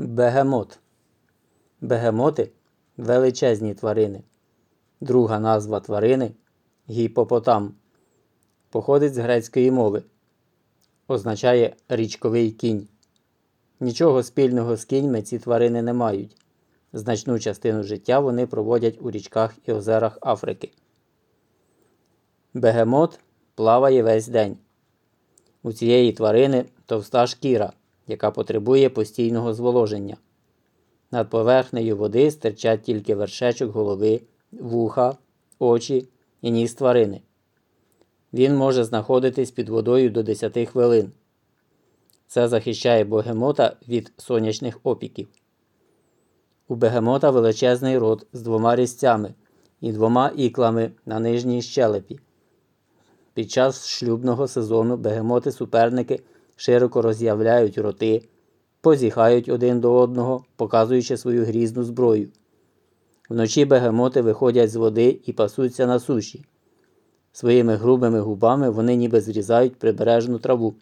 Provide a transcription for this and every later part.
Бегемот. Бегемоти величезні тварини. Друга назва тварини гіпопотам. Походить з грецької мови. Означає річковий кінь. Нічого спільного з кіньми ці тварини не мають. Значну частину життя вони проводять у річках і озерах Африки. Бегемот плаває весь день. У цієї тварини товста шкіра, яка потребує постійного зволоження. Над поверхнею води стирчать тільки вершечок голови, вуха, очі і ніс тварини. Він може знаходитись під водою до 10 хвилин. Це захищає богемота від сонячних опіків. У бегемота величезний рот з двома різцями і двома іклами на нижній щелепі. Під час шлюбного сезону бегемоти-суперники широко роз'являють роти, позіхають один до одного, показуючи свою грізну зброю. Вночі бегемоти виходять з води і пасуться на суші. Своїми грубими губами вони ніби зрізають прибережну траву.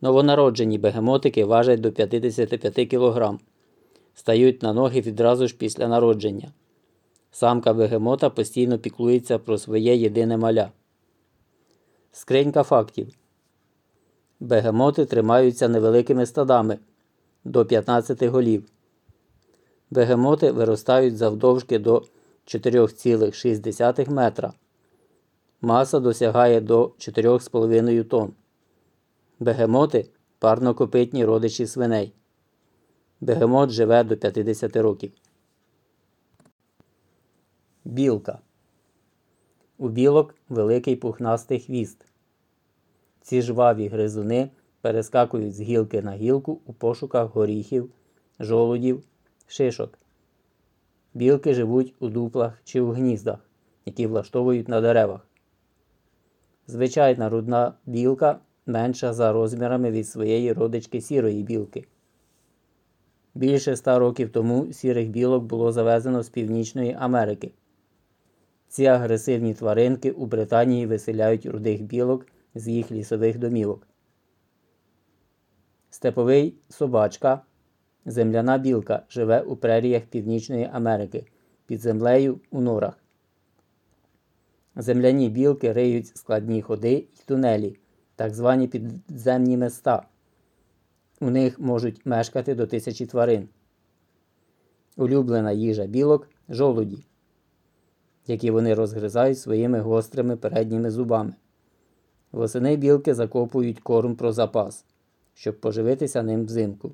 Новонароджені бегемотики важать до 55 кг. Стають на ноги відразу ж після народження. Самка бегемота постійно піклується про своє єдине маля. Скринька фактів. Бегемоти тримаються невеликими стадами до 15 голів. Бегемоти виростають завдовжки до 4,6 метра. Маса досягає до 4,5 тонн. Бегемоти парнокопитні родичі свиней. Бегемот живе до 50 років. Білка. У білок великий пухнастий хвіст. Ці жваві гризуни перескакують з гілки на гілку у пошуках горіхів, жолудів, шишок. Білки живуть у дуплах чи у гніздах, які влаштовують на деревах. Звичайна рудна білка менша за розмірами від своєї родички сірої білки. Більше ста років тому сірих білок було завезено з Північної Америки. Ці агресивні тваринки у Британії виселяють рудих білок з їх лісових домівок. Степовий собачка, земляна білка живе у преріях Північної Америки під землею у норах. Земляні білки риють складні ходи і тунелі, так звані підземні места. У них можуть мешкати до тисячі тварин. Улюблена їжа білок жолуді, які вони розгризають своїми гострими передніми зубами. Восени білки закопують корм про запас, щоб поживитися ним взимку.